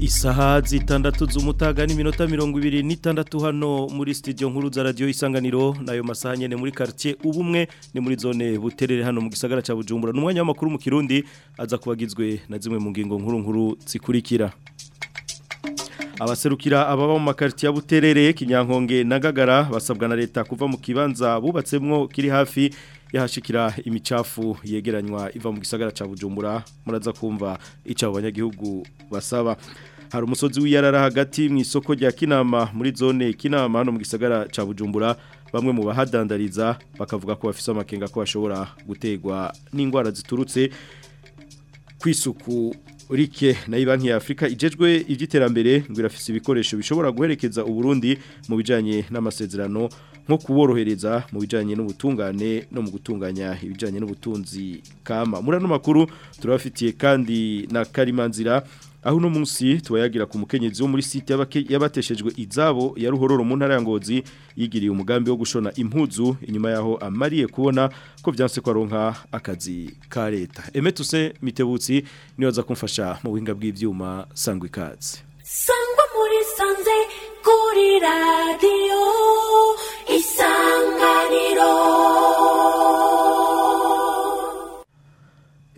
isaha zitandatu z'umutaga n'iminota mirongo ibiri n'itandatu hano muri studio nkuru za Radio isanganiro nayo masaha nyine muri quartier ubumwe ni muri zone buterere hano mu gisagara cya Bujumbura n'umwanya w'amakuru mu kirundi aza kubagizwe na zimwe mu ngingo nkuru nkuru zikurikira abaserukira ababa mu makariti ya buterere kinyankonge na gagara basabwa na leta kuva mu kibanza bubatsemwo kiri hafi yahashikira imicafu yegeranywa iva mu gisagara cya bujumbura muraza kumva icyo abanyagihugu basaba hari umusozi w'iyarara hagati mu isoko rya kinama muri zone kinama hano mu gisagara cya bujumbura bamwe mu bahadandariza bakavuga ko bafite amakenga ko bashobora gutegwa n'indwara ziturutse ku isuku rike nayo banki ya afurika igejwe iby'iterambere ngo irafise ibikoresho bishobora guherekeza u Burundi mu bijyanye n'amasezerano nko kuborohereza mu bijyanye n'ubutungane no mu gutunganya ibijyanye n'ubutunzi kama muri makuru turabafitiye kandi na karimanzira aho uno munsi tubayagira ku mukenyezi wo muri site y'abateshejwe izabo ya ruhororo mu ntara ya ngozi yigiriye umugambi wo gushona impuzu inyuma yaho amariye kubona ko byanse ko aronka akazi ka leta emetuse mitebutsi niyo aza kumfasha mu buhinga bw'ibyuma sangwa ikaze sangwa muri sanze kuri radiyo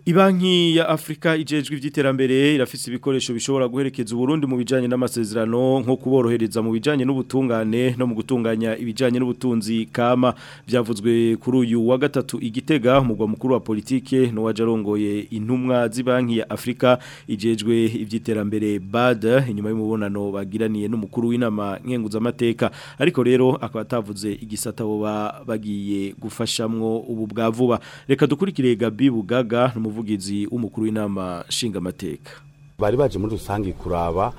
Ibanki ya Afrika ijejwe iby'iterambere irafise ibikoresho bishobora guherekeza uburundi mu bijanye n'amasezerano nko kuborohereza mu bijanye n'ubutungane no mu gutunganya ibijanye n'ubutunzi kama byavuzwe kuri uyu wa gatatu igitega umugwa mukuru wa politike no wajarongoye intumwa z'ibanki ya Afrika ijejwe iby'iterambere BAD inyuma y'umubonano bagiraniye n'umukuru w'inama nkenguza amateka ariko rero akaba atavuze igisata bo bagiye gufashamwo ubu bwa vuba reka dukurikire Gabi Bugaga no umuvugizi w'umukuru w'inama nshingamateka bari baje muri rusange kuraba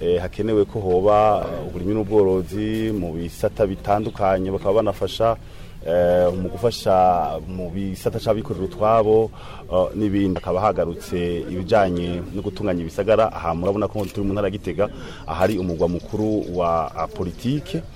eh, hakenewe ko hoba eh, uburimi n'ubworozi mu bisata bitandukanye bakaba banafasha mu gufasha mu bisata cy'abikorera utwabo n'ibindi hakaba hagarutse ibijyanye no gutunganya ibisagara aha murabona ko turi mu ntara gitega ahari umugwa mukuru wa ah, politike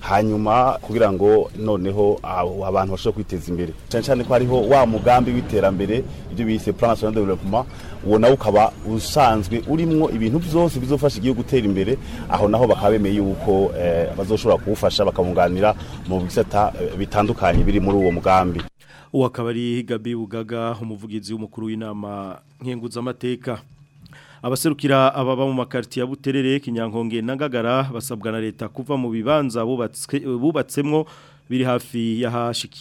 hanyuma kugira ngo noneho abantu bashobora kwiteza imbere cane cane ko hariho wa mugambi w'iterambere ibyo bise plan national development uwo nawe ukaba usanzwe urimwo ibintu byose bizofasha igihugu gutera imbere aho naho bakaba bemeye yuko eh, bazoshobora kuwufasha bakabunganira mu bisata eh, bitandukanye biri muri uwo mugambi uwo akaba gabi bugaga umuvugizi w'umukuru w'inama amateka abaserukira ababa mu ya buterere kinyankonge na Gagara basabwa na leta kuva mu bibanza bubatsemo biri hafi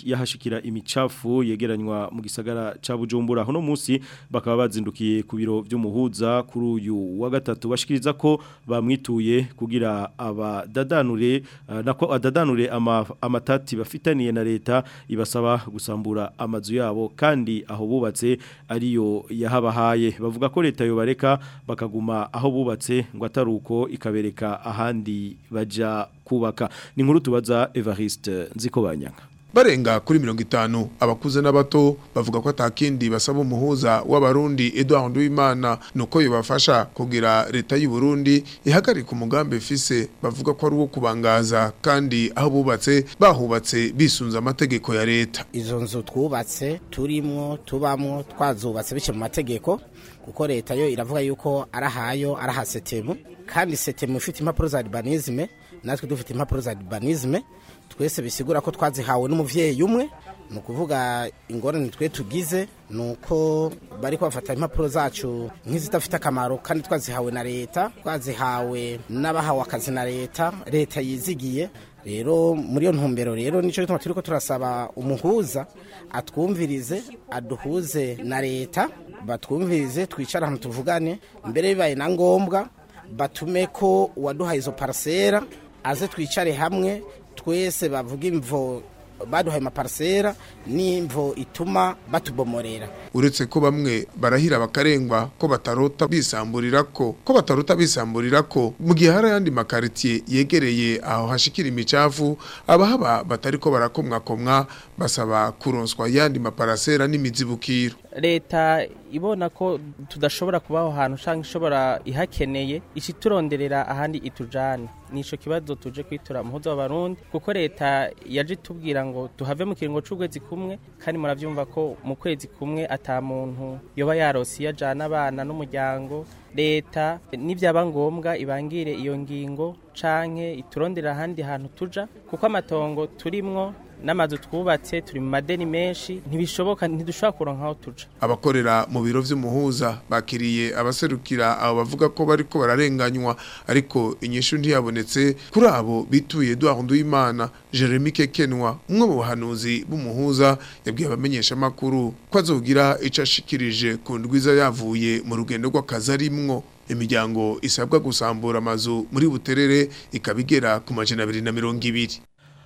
y'ahashikira imicafu yegeranywa mu gisagara cya bujumbura hano munsi bakaba bazindukiye ku biro by'umuhuza kuri uyu wa gatatu bashikiriza ko bamwituye kugira abadadanure eh, nako adadanure ama amatati bafitaniye na leta ibasaba gusambura amazu yabo kandi aho bubatse ariyo yahabahaye bavuga ko leta bareka bakaguma aho bubatse ngo ataruko ikabereka ahandi bajya kubaka ni nkuru tubaza Evariste Nzikobanyanga barenga kuri mirongo itanu abakuze n'abato bavuga ko atakindi basaba umuhuza w'abarundi Edouard Uwimana nuko yobafasha kugira leta y'u Burundi ihagarika umugambi fise bavuga ko ari uwo kubangaza kandi aho bubatse bahubatse bisunza amategeko ya leta izo nzu twubatse turimo tubamo twazubatse bice mu mategeko kuko leta yo iravuga yuko arahayo arahasetemu kandi setemu ufite impapuro za ribanizme natwe dufite impapuro za ribanizme twese bisigura ko twazihawe n'umubyeyi umwe ni ukuvuga ingorane twe tugize ni uko bari kubafata impapuro zacu nk'izidafite akamaro kandi twazihawe na leta twazihawe n'abahawe akazi na leta leta yizigiye rero muri iyo ntumbero rero nicyo gituma turi ko turasaba umuhuza atwumvirize aduhuze na leta batwumvirize twicare ahantu tuvugane mbere bibaye na ngombwa batume ko uwaduhaye izo parasera aze twicare hamwe twese bavuga imvo baduhaye amaparasera n'imvo ituma batubomorera uretse ko bamwe barahira bakarengwa ko batarota bisamburira ko ko batarota bisamburira ko mu gihe hari ayandi makaritiye yegereye aho hashikira imicafu abahaba batari ko barakomwakomwa basaba kuronswa yandi maparasera n'imizibukiro leta ibona ko tudashobora kubaho hantu cyangwa ishobora ihakeneye icituronderera ahandi itujana nico kibazo tuje kwitura muhozo w'abarundi kuko leta yaje tubwira ngo tuhave mu kiringo c'ukwezi kumwe kandi murabyumva ko mu kwezi kumwe ata muntu yoba yarose yajana abana n'umuryango leta nibyaba ngombwa ibangire iyo ngingo canke iturondera ahandi hantu tuja kuko amatongo turimwo n'amazu twubatse turi mu madeni menshi ntibishoboka ntidushobora kuronka aho tuca abakorera mu biro by'umuhuza bakiriye abaserukira abo bavuga ko bariko bararenganywa ariko inyishu ntiyabonetse kuri abo bituye Edouard Nduwimana Jeremy Kekenwa umwe mu bahanuzi b'umuhuza yabwiye abamenyeshamakuru makuru ko azogira ico ashikirije ku ndwiza yavuye mu rugendo rw'akazi arimwo imiryango isabwa gusambura amazu muri buterere ikabigera ku majana abiri na mirongo ibiri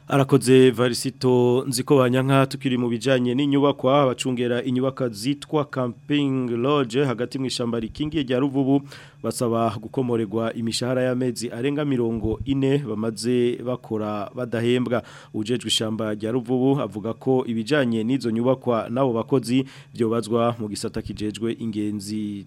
arakoze varisito nziko banyanka tukiri mu bijyanye n'inyubakwa abacungera inyubako zitwa camping lodge hagati mu ishyamba rikingiye rya ruvubu basaba gukomorerwa imishahara y'amezi arenga mirongo ine bamaze bakora badahembwa ujejwe ishyamba rya ruvubu avuga ko ibijyanye n'izo nyubakwa n'abo bakozi byobazwa mu gisata kijejwe ingenzi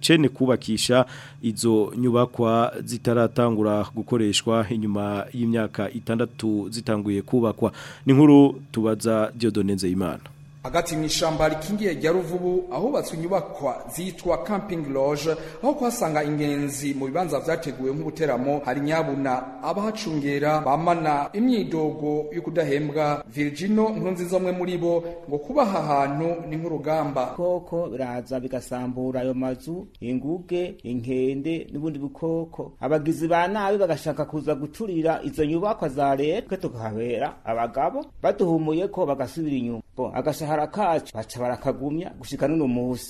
cene kubakisha izo nyubakwa zitaratangura gukoreshwa inyuma y'imyaka itandatu zitanguye kubakwa ni nkuru tubaza Dieudonne Nzeyimana hagati mu ishyamba rikingiye rya ruvubu ahubatswe inyubakwa zitwa camping loge aho kuhasanga ingenzi mu bibanza byateguwe nk'ubuteramo hari nyabuna abahacungera bamana imyidogo yo kudahembwa virgino nkunziza umwe muri bo ngo kubaha ahantu ni nk'urugamba koko biraza bigasambura ayo mazu inguge inkende n'ubundi bukoko abagizi ba nabi bagashaka kuza guturira izo nyubakwa za leta tukahabera abagabo baduhumuye ko bagasubira inyuma agashaka agahara baca barakagumya gushika none musi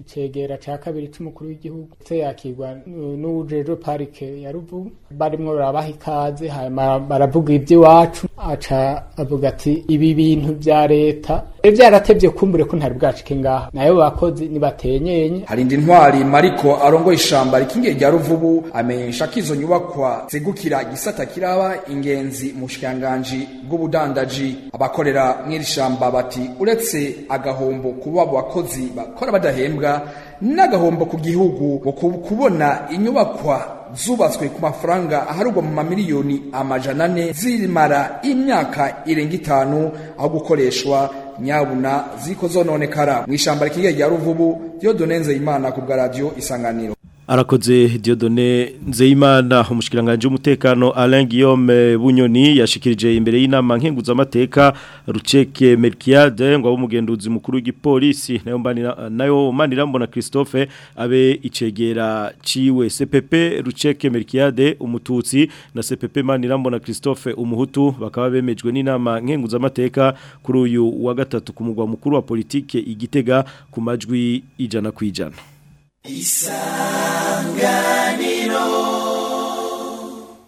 icegera cya kabiri c'umukuru w'igihugu ndetse yakirwa n'uwujejwe parike ya ruvubu barimwo barabaha ikaze hanyuma baravuga ivy'iwacu aca avuga ati ibi bintu vya leta byaratebye kumbure ko ntari bwacike ngaha nayo bakozi nibatenyenye indi ntwari mariko arongo ishamba rikingiye rya ruvubu amenyesha ko izo nyubakwa zigukira gisata kiraba ingenzi mu bushikanganje bw'ubudandaji abakorera mw'iri shamba bati uretse agahombo kuba bakozi bakora badahembwa n'agahombo ku gihugu mu kubona inyubakwa zubatswe ku mafaranga aharugwa mu mamiliyoni amajana ane zirimara imyaka irenga itanu aho gukoreshwa nyabuna ziko zononekara mw'ishamba rikiriya rya ruvubu diyodone nzeyimana ku bwa radio isanganiro arakoze Diodone Nzeyimana umushikiranganje umutekano Alain Guillaume Bunyoni yashikirije imbere y'inama nkenguza amateka Ruceke Melchiade ngo abumugenduzi mukuru w'igipolisi nayo mbanira nayo manira mbona Christophe abe icegera ciwe CPP Ruceke Melchiade umututsi na CPP manira mbona Christophe umuhutu bakaba bemejwe n'inama nkenguza amateka kuri uyu wa gatatu ku mugwa mukuru wa politike igitega ku majwi ijana kwijana isanganiro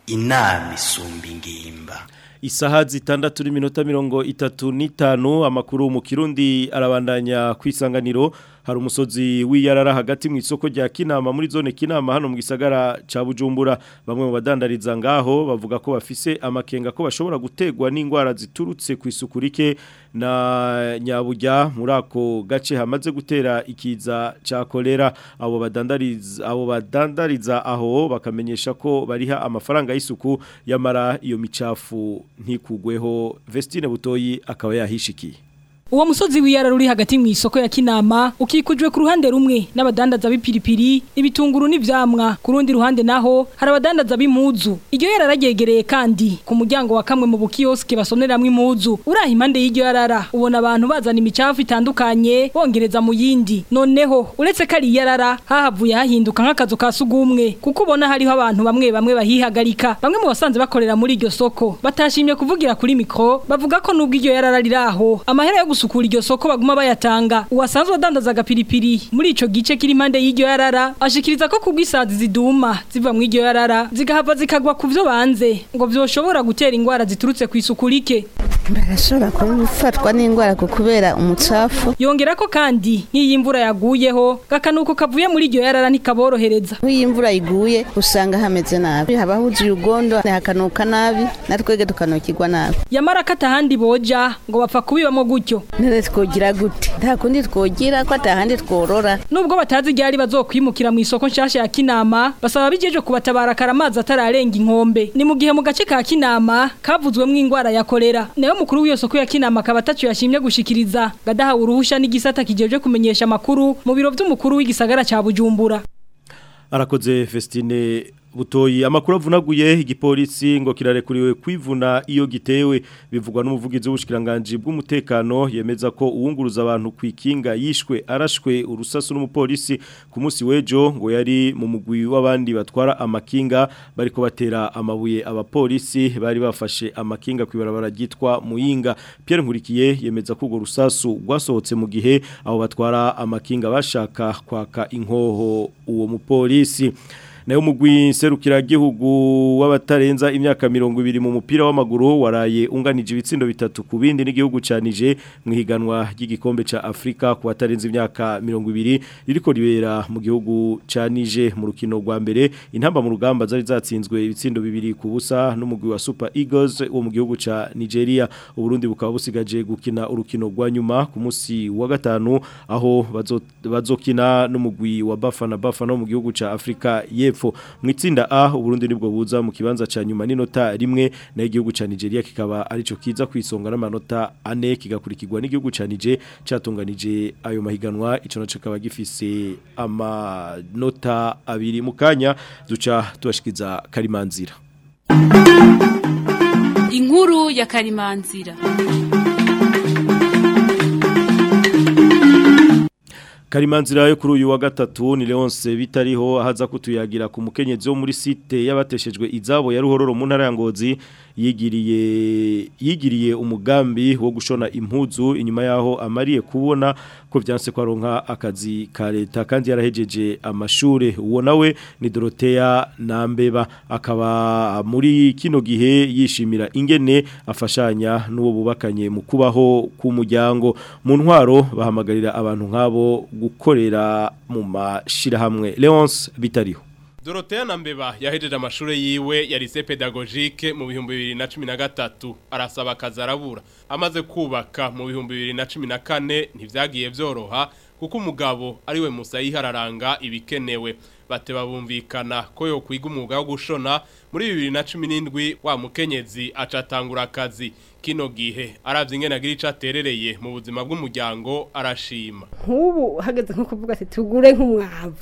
inama isumba ingimba isaha zitandatu n'iminota mirongo itatu n'itanu amakuru mu kirundi arabandanya ku isanganiro hari umusozi w'iyarara hagati mu isoko rya kinama muri zone kinama hano mu gisagara ca Bujumbura bamwe mu badandariza ngaho bavuga ko bafise amakenga ko bashobora gutegwa n'indwara ziturutse ku isuku rike na nyabujya muri ako gace hamaze gutera ikiza ca kolera abo badandariza abo badandariza aho bakamenyesha ko bariha amafaranga y'isuku yamara iyo micafu ntikugweho Vestine Butoyi akaba yahishikiye uwo musozi wiyara ruri hagati mu isoko ya kinama ukikujwe ku ruhande rumwe n'abadandaza b'ipiripiri ibitunguru n'ivyamwa ku rundi ruhande naho hari abadandaza b'impuzu iryo yara raryegereye kandi ku muryango wa kamwe mu bukiyoske basoneramwo impuzu uraha impande y'iryo yarara ubona abantu bazana imicafu itandukanye bongereza mu yindi noneho uretse ko ari yarara hahavuye hahinduka nk'akazu ka sugumwe kuko ubona hariho abantu bamwe bamwe bahihagarika bamwe mu basanze bakorera muri iryo soko batashimye kuvugira kuri mikro bavuga ko nubwo iryo yarara aho amahera yo gusukura iryo soko baguma bayatanga uwasanzwe adandaza agapiripiri muri ico gice kiri impande y'iryo yarara ashikiriza ko kubwisazi ziduma ziva mu iryo yarara zigahava zikagwa ku byo banze ngo vyoshobora gutera ingwara ziturutse ku isukurike barashobora gufatwa n'indwara kubera umucafu yongera ko kandi nk'iyi imvura yaguyeho gakanuko kavuye muri iryo yarara ntikaborohereza nk'iyi imvura iguye usanga hameze nabi haba huzuye ugondo hakanuka nabi natwege tukanukirwa nabi yamara kata handi boja ngo bapfa kubibamo gutyo none twogira gute nta kundi twogira ko atahandi tworora nubwo batazi igihe ari bazokwimukira mu isoko nshasha ya kinama basaba bijeje kubatabara karamazi atararenga inkombe ni mu gihe mu gace ka kinama kavuzwemo indwara ya kolera nayo mukuru w'iyo soko ya kinama akaba atacu yashimye gushikiriza gadahawe uruhusha n'igisata kijeje kumenyesha amakuru mu biro by'umukuru w'igisagara cya bujumbura arakoze festine butoyi amakuru avunaguye igipolisi ngo kirarekuriwe kwivuna iyo gitewe bivugwa n'umuvugizi w'ubushikiranganje bw'umutekano yemeza ko uwunguruza abantu kwikinga yishwe arashwe urusasu n'umupolisi ku munsi wejo ngo yari mu mugwi w'abandi batwara amakinga bariko batera amabuye abapolisi bari bafashe amakinga kwibarabara gitwa muyinga Pierre Nkurikiye yemeza ko ugo rusasu rwasohotse mu gihe abo batwara amakinga bashaka kwaka inkoho uwo mupolisi nayo mugwi serukiragihugu w'abatarenza imyaka 200 mu mupira w'amaguru waraye unganije ibitsindo bitatu ku bindi n'igihugu canije mu higanwa ry'igikombe ca Afrika ku batarenza imyaka 200 ririko ribera mu gihugu canije mu rukino rwa mbere intamba mu rugamba zari zatsinzwe ibitsindo bibiri ku busa n'umugwi wa Super Eagles wo mu gihugu ca Nigeria uburundi bukaba busigaje gukina urukino rwa nyuma ku munsi wa gatanu aho bazokina n'umugwi wa Bafana Bafana mu gihugu ca Afrika y'Epfo y'Epfo mu itsinda A Burundi nibwo buza mu kibanza ca nyuma n'inota rimwe na igihugu ca Nigeria kikaba arico kiza kwisonga n'amanota ane kigakurikirwa n'igihugu ca Niger cyatunganije ayo mahiganwa ico naco kaba gifise amanota abiri mu kanya duca tubashikiza Karimanzira Inkuru ya Karimanzira karimanzira yo kuri uyu wa gatatu ni leonce bitariho ahaza kutuyagira ku mukenyezi wo muri site y'abateshejwe izabo ya ruhororo mu ntara ya ngozi yigiriye yigiriye umugambi wo gushona impuzu inyuma yaho amariye kubona ko byanse ko aronka akazi ka leta kandi yarahejeje amashure uwo nawe ni Dorothea Nambeba akaba muri kino gihe yishimira ingene afashanya n'uwo bubakanye mu kubaho k'umuryango mu ntwaro bahamagarira abantu nk'abo gukorera mu mashirahamwe Leonce bitariho Dorothea Nambeba yahejeje amashuri yiwe ya lycée pédagogique mu bihumbi 2013 arasaba kazarabura amaze kubaka mu bihumbi 2014 ntivyagiye byoroha kuko umugabo ari we musayihararanga ibikenewe bateba bumvikana ko yo kwiga umwuga wo gushona muri 2017 wa mukenyezi acatangura akazi kino gihe arabye ingene agira icyo mu buzima bw'umuryango arashima nk'ubu uhagaze nko kuvuga ati tugure nk'umwavu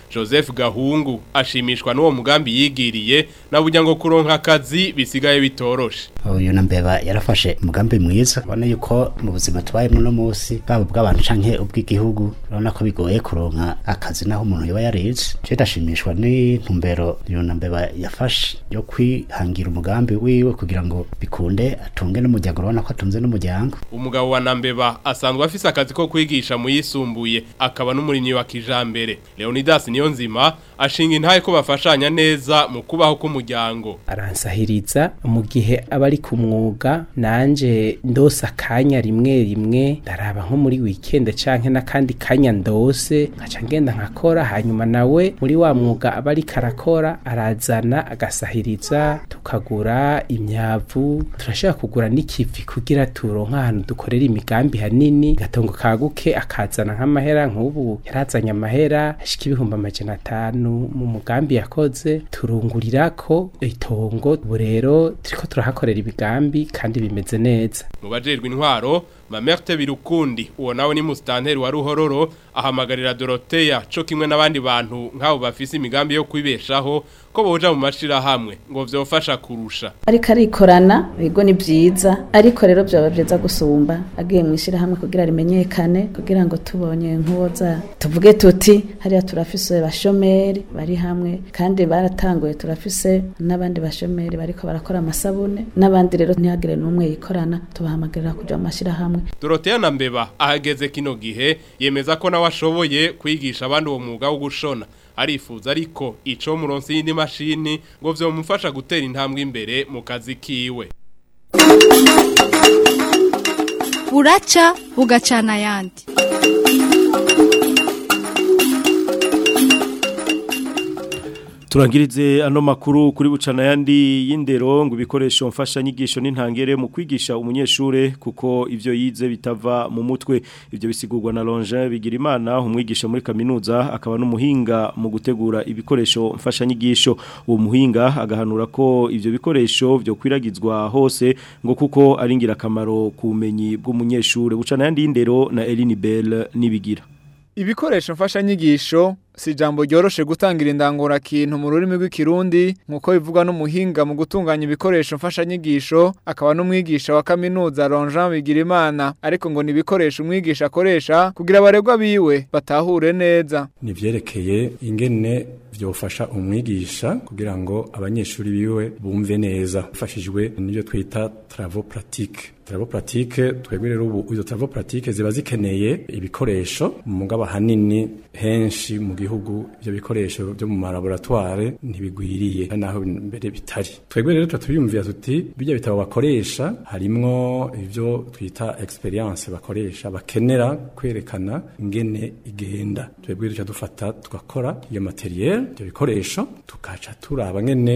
joseph gahungu ashimishwa n'uwo mugambi yigiriye nawe ngo kuronka akazi bisigaye bitoroshe uyu na mbeba yarafashe umugambi mwiza ubona yuko mu buzima tubayemo uno munsi bwaba ubw'abantu canke ubw'igihugu urabona ko bigoye kuronka akazi naho umuntu yaba yarize cyo ndashimishwa n'intumbero uyu na mbeba yafashe yo kwihangira umugambi wiwe kugira ngo bikunde atunge n'umuryango urabona ko atunze n'umuryango umugabo wa nambeba asanzwe afise akazi ko kwigisha mu yisumbuye akaba n'umurimyi wa kijambere leonidas niyo nzima ashinga intahe ko bafashanya neza mu kubaho k'umuryango aransahiriza mu gihe aba ari ku mwuga nanje ndosa akanya rimwe rimwe ndaraba nko muri wikende canke n'akandi kanya ndose nkaca ngenda nkakora hanyuma nawe muri wa mwuga aba ariko arakora arazana agasahiriza turubahiriza tukagura imyavu turashaka kugura n'ikivi kugira turonka ahantu dukorera imigambi hanini gatongo kaguke akazana nk'amahera nk'ubu yarazanye amahera ashika ibihumbi amajana atanu mu mugambi yakoze turungurira ko itongo ubu rero turiko turahakorera imigambi kandi bimeze neza mu bajejwe intwaro Mamerte Birukundi uwo nawe ni mustanteri wa Ruhororo ahamagarira Doroteya cyo kimwe n'abandi bantu nk'abo bafise imigambi yo kwibeshaho ko boja mu mashirahamwe ngo vyofasha kurusha ariko arikorana bigo ni vyiza ariko rero byaba vyiza gusumba agiye mu ishirahamwe kugira rimenyekane kugira ngo tubonye nkuboza tuvuge tuti hariya turafise bashomeri bari hamwe kandi baratanguye turafise n'abandi bashomeri bariko barakora amasabune n'abandi rero ntihagire n'umwe yikorana tubahamagarira kuja mu Dorotea na Nambeba ahageze kino gihe yemeza ko nawe ashoboye kwigisha abandi uwo mwuga wo gushona arifuza ariko ico muronsi y'indi mashini ngo vyomufasha gutera intambwe imbere mu kazi kiwe buraca bugacana yandi turangirize ano makuru kuri bucana yandi y'indero ngo bikoresho mfasha nyigisho n'intangere mu kwigisha umunyeshure kuko ivyo yize bitava mu mutwe ivyo bisigurwa na Longe Bigirimana umwigisha muri kaminuza akaba n'umuhinga mu gutegura ibikoresho mfashanyigisho uwo muhinga agahanura ko ivyo bikoresho byo kwiragizwa hose ngo kuko ari ngira kamaro bumenyi bw'umunyeshure bucana yandi y'indero na Eline Bell nibigira ibikoresho mfashanyigisho si ijambo ryoroshye gutangira indangurakintu mu rurimi rw'ikirundi nk'uko bivugwa n'umuhinga mu gutunganya ibikoresho mfashanyigisho akaba n'umwigisha wa kaminuza Ronjean Bigirimana ariko ngo ni ibikoresho umwigisha akoresha kugira abaregwa biwe batahure neza ni vyerekeye ingene vyofasha umwigisha kugira ngo abanyeshuri biwe bumve neza ufashijwe n'ibyo twita travaux pratique travaux pratique twebwe rero ubu izo travaux pratique ziba zikeneye ibikoresho mugabo hanini henshi mu gihugu ibyo bikoresho byo mu laboratoire ntibigwiriye naho mbere bitari twebwe rero tubiyumvira tuti bijya bitabo bakoresha harimwo ibyo twita experience bakoresha bakenera kwerekana ingene igenda twebwe duca dufata tugakora iyo materiel ibyo bikoresho tukaca turaba ngene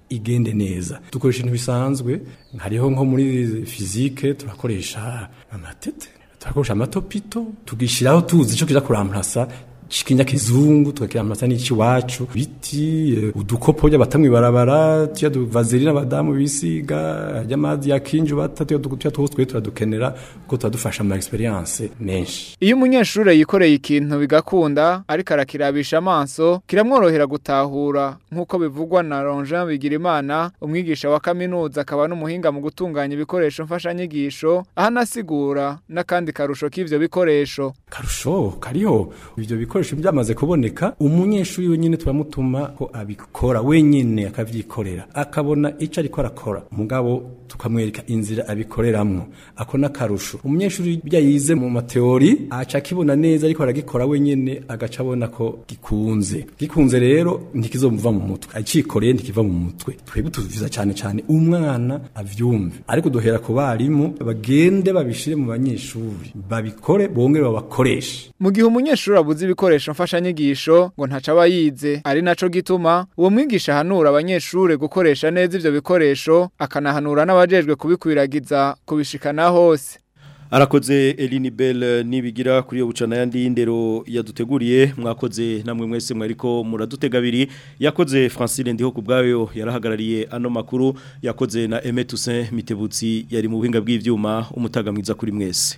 igende neza dukoresha ibintu bisanzwe hariho nko muri fizike turakoresha amatete turakoresha amatopito tugishyiraho tuzi icyo kiza kuramplasa cy'ikinyakizungu tukakiramasa n'icy'iwacu ibiti eh, udukopo batamwe barabara tuya vazerina abadamu bisiga y'amazi yakinju batatu tuya twose twe turadukenera kuko turadufasha mu experience menshi iyo umunyeshuri yikoreye ikintu bigakunda ariko arakirabisha amaso kiramworohera gutahura nk'uko bivugwa na Ronjean Bigirimana umwigisha wa kaminuza akaba n'umuhinga mu gutunganya ibikoresho mfashanyigisho ahanasigura n'akandi karusho k'ivyo bikoresho karusho kariho ivyo bikoresho ibikoresho byamaze kuboneka umunyeshuri wenyine turamutuma ko abikora wenyine akabyikorera akabona icyo ariko arakora mugabo tukamwereka inzira abikoreramo ako n'akarusho umunyeshuri ibyo yize mu mateori aca akibona neza ariko aragikora wenyine agaca abona ko gikunze gikunze rero ntikizomuva mu mutwe akikoreye ntikiva mu mutwe twebwe tuviza cyane cyane umwana abyumve ariko duhera ku barimu bagende babishire mu banyeshuri babikore bongere babakoreshe mu gihe umunyeshuri abuze ibikoresho ibikoresho mfashanyigisho ngo ntaca aba yize ari naco gituma uwo mwigisha ahanura abanyeshure gukoresha neza ivyo bikoresho akanahanura n'abajejwe kubikwiragiza kubishikana hose arakoze Bell nibigira kuri iyo bucana yandi y'indero yaduteguriye mwakoze namwe mwese mwariko muradutega abiri yakoze francine ndiho ku bwayo yarahagarariye ano makuru yakoze na emetusin mitebutsi yari mu buhinga bw'ibyuma umutaga mwiza kuri mwese